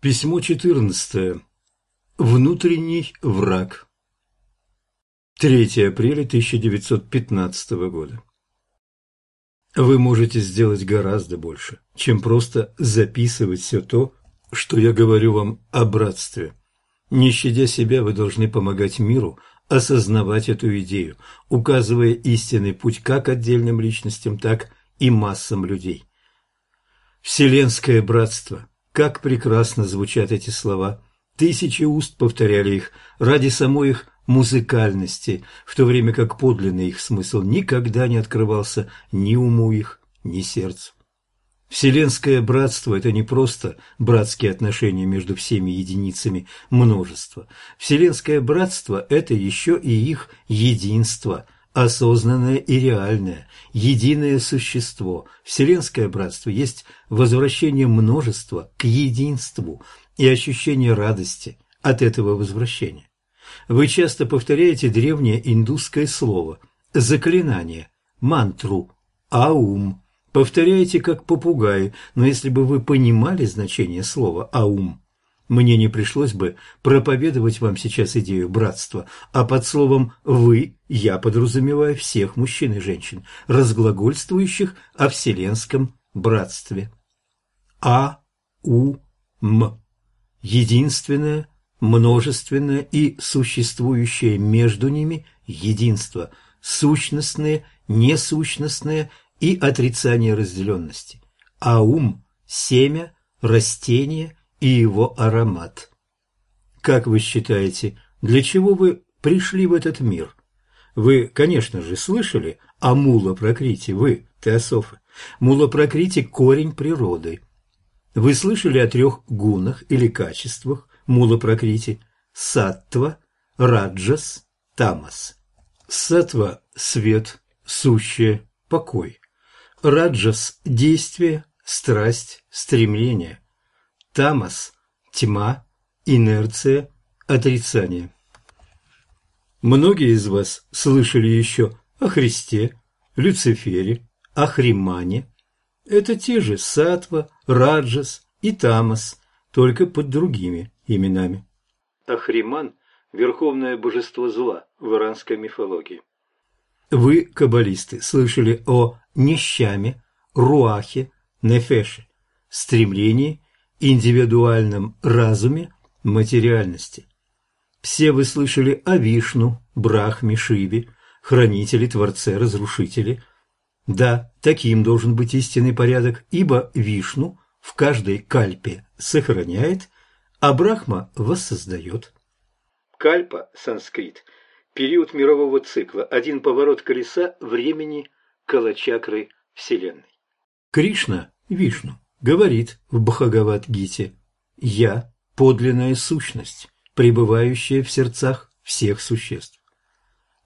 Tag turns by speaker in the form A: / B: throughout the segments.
A: Письмо 14. Внутренний враг. 3 апреля 1915 года. Вы можете сделать гораздо больше, чем просто записывать все то, что я говорю вам о братстве. Не щадя себя, вы должны помогать миру осознавать эту идею, указывая истинный путь как отдельным личностям, так и массам людей. Вселенское братство – как прекрасно звучат эти слова. Тысячи уст повторяли их ради самой их музыкальности, в то время как подлинный их смысл никогда не открывался ни уму их, ни сердцу. Вселенское братство – это не просто братские отношения между всеми единицами множества. Вселенское братство – это еще и их единство – осознанное и реальное, единое существо. Вселенское братство есть возвращение множества к единству и ощущение радости от этого возвращения. Вы часто повторяете древнее индусское слово, заклинание, мантру, аум. Повторяете как попугаи, но если бы вы понимали значение слова аум, мне не пришлось бы проповедовать вам сейчас идею братства, а под словом «вы» я подразумеваю всех мужчин и женщин, разглагольствующих о вселенском братстве. А, У, М. Единственное, множественное и существующее между ними единство, сущностное, несущностное и отрицание разделенности. Аум – семя, растение и его аромат. Как вы считаете, для чего вы пришли в этот мир? Вы, конечно же, слышали о мула-прокрите, вы, теософы. Мула-прокрите – корень природы. Вы слышали о трех гунах или качествах мула-прокрите – саттва, раджас, тамас. Саттва – свет, сущее, покой. Раджас – действие, страсть, стремление – Тамас – тьма, инерция, отрицание. Многие из вас слышали еще о Христе, Люцифере, Ахримане. Это те же Сатва, Раджас и Тамас, только под другими именами. Ахриман – верховное божество зла в иранской мифологии. Вы, каббалисты, слышали о Нещаме, Руахе, Нефеше, стремлении индивидуальном разуме материальности. Все вы слышали о Вишну, Брахме, Шиве, хранителе, творце, разрушителе. Да, таким должен быть истинный порядок, ибо Вишну в каждой кальпе сохраняет, а Брахма воссоздает. Кальпа, санскрит, период мирового цикла, один поворот колеса времени калачакры Вселенной. Кришна – Вишну говорит в Бхагават-гите «Я – подлинная сущность, пребывающая в сердцах всех существ».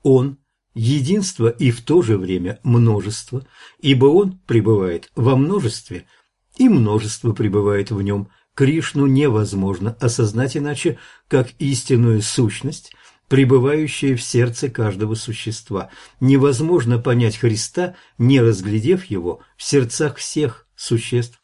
A: Он – единство и в то же время множество, ибо он пребывает во множестве, и множество пребывает в нем. Кришну невозможно осознать иначе, как истинную сущность, пребывающую в сердце каждого существа. Невозможно понять Христа, не разглядев его в сердцах всех существ.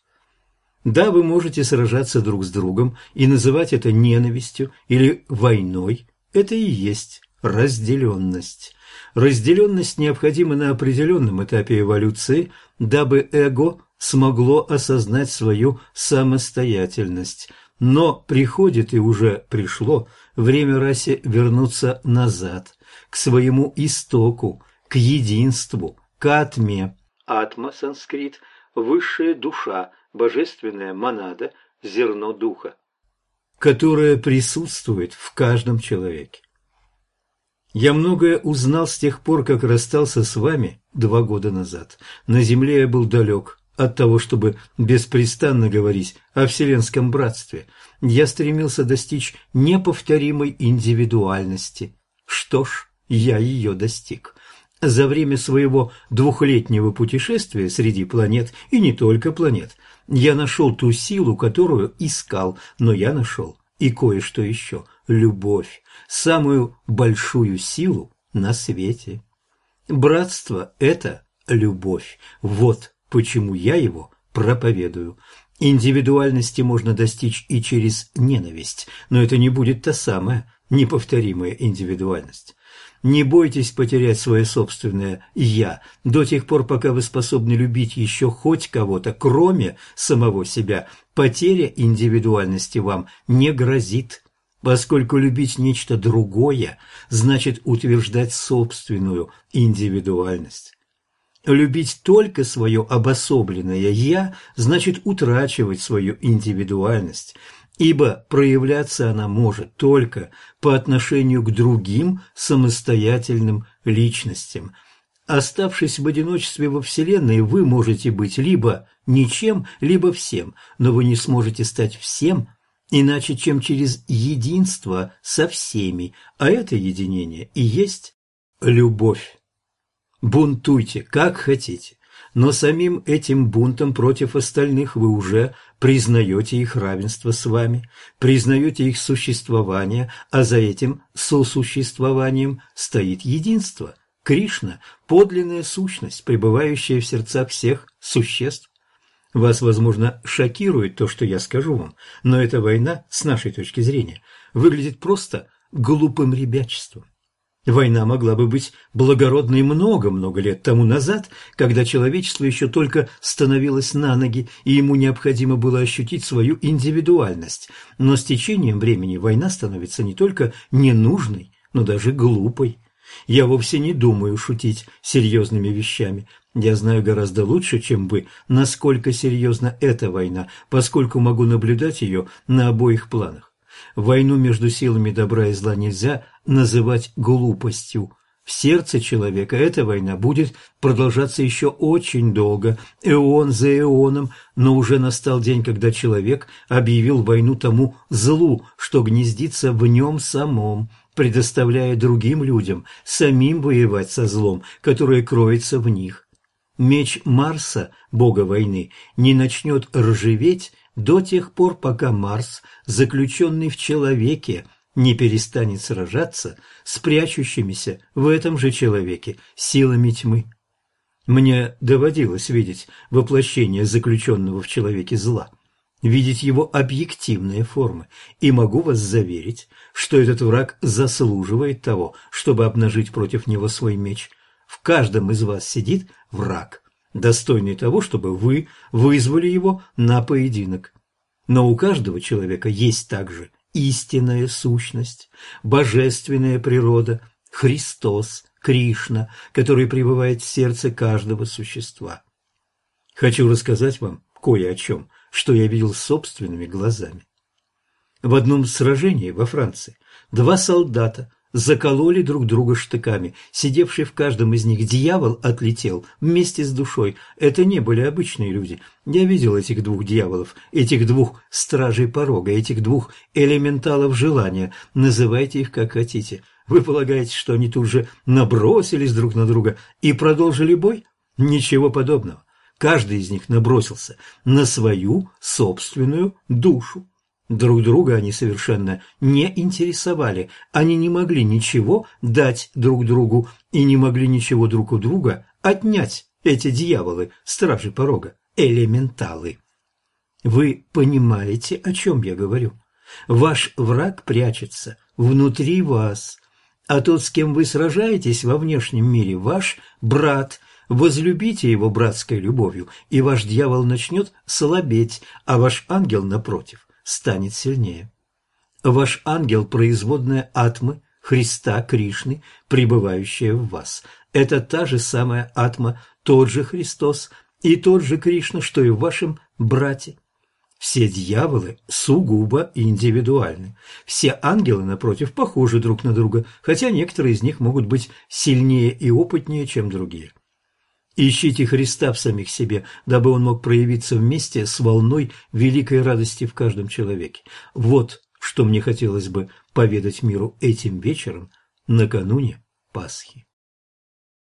A: Да, вы можете сражаться друг с другом и называть это ненавистью или войной. Это и есть разделенность. Разделенность необходима на определенном этапе эволюции, дабы эго смогло осознать свою самостоятельность. Но приходит и уже пришло время расе вернуться назад, к своему истоку, к единству, к атме. Атма, санскрит, высшая душа, божественная монада, зерно духа, которое присутствует в каждом человеке. Я многое узнал с тех пор, как расстался с вами два года назад. На земле я был далек от того, чтобы беспрестанно говорить о вселенском братстве. Я стремился достичь неповторимой индивидуальности. Что ж, я ее достиг. За время своего двухлетнего путешествия среди планет, и не только планет, я нашел ту силу, которую искал, но я нашел и кое-что еще – любовь, самую большую силу на свете. Братство – это любовь. Вот почему я его проповедую. Индивидуальности можно достичь и через ненависть, но это не будет та самая неповторимая индивидуальность. Не бойтесь потерять свое собственное «я» до тех пор, пока вы способны любить еще хоть кого-то, кроме самого себя. Потеря индивидуальности вам не грозит, поскольку любить нечто другое значит утверждать собственную индивидуальность. Любить только свое обособленное «я» значит утрачивать свою индивидуальность, ибо проявляться она может только по отношению к другим самостоятельным личностям. Оставшись в одиночестве во Вселенной, вы можете быть либо ничем, либо всем, но вы не сможете стать всем, иначе чем через единство со всеми, а это единение и есть любовь. Бунтуйте, как хотите, но самим этим бунтом против остальных вы уже признаете их равенство с вами, признаете их существование, а за этим сосуществованием стоит единство. Кришна – подлинная сущность, пребывающая в сердцах всех существ. Вас, возможно, шокирует то, что я скажу вам, но эта война, с нашей точки зрения, выглядит просто глупым ребячеством. Война могла бы быть благородной много-много лет тому назад, когда человечество еще только становилось на ноги, и ему необходимо было ощутить свою индивидуальность. Но с течением времени война становится не только ненужной, но даже глупой. Я вовсе не думаю шутить серьезными вещами. Я знаю гораздо лучше, чем вы, насколько серьезна эта война, поскольку могу наблюдать ее на обоих планах. Войну между силами добра и зла нельзя называть глупостью. В сердце человека эта война будет продолжаться еще очень долго, эон за эоном, но уже настал день, когда человек объявил войну тому злу, что гнездится в нем самом, предоставляя другим людям самим воевать со злом, которое кроется в них. Меч Марса, бога войны, не начнет ржаветь до тех пор, пока Марс, заключенный в человеке, не перестанет сражаться с прячущимися в этом же человеке силами тьмы. Мне доводилось видеть воплощение заключенного в человеке зла, видеть его объективные формы, и могу вас заверить, что этот враг заслуживает того, чтобы обнажить против него свой меч. В каждом из вас сидит враг – достойный того, чтобы вы вызвали его на поединок. Но у каждого человека есть также истинная сущность, божественная природа, Христос, Кришна, который пребывает в сердце каждого существа. Хочу рассказать вам кое о чем, что я видел собственными глазами. В одном сражении во Франции два солдата закололи друг друга штыками. Сидевший в каждом из них дьявол отлетел вместе с душой. Это не были обычные люди. Я видел этих двух дьяволов, этих двух стражей порога, этих двух элементалов желания. Называйте их как хотите. Вы полагаете, что они тут же набросились друг на друга и продолжили бой? Ничего подобного. Каждый из них набросился на свою собственную душу. Друг друга они совершенно не интересовали, они не могли ничего дать друг другу и не могли ничего друг у друга отнять, эти дьяволы, стражи порога, элементалы. Вы понимаете, о чем я говорю? Ваш враг прячется внутри вас, а тот, с кем вы сражаетесь во внешнем мире, ваш брат – Возлюбите его братской любовью, и ваш дьявол начнет слабеть, а ваш ангел, напротив, станет сильнее. Ваш ангел – производная атмы, Христа, Кришны, пребывающая в вас. Это та же самая атма, тот же Христос и тот же Кришна, что и в вашем брате. Все дьяволы сугубо индивидуальны. Все ангелы, напротив, похожи друг на друга, хотя некоторые из них могут быть сильнее и опытнее, чем другие. Ищите Христа в самих себе, дабы он мог проявиться вместе с волной великой радости в каждом человеке. Вот что мне хотелось бы поведать миру этим вечером накануне Пасхи.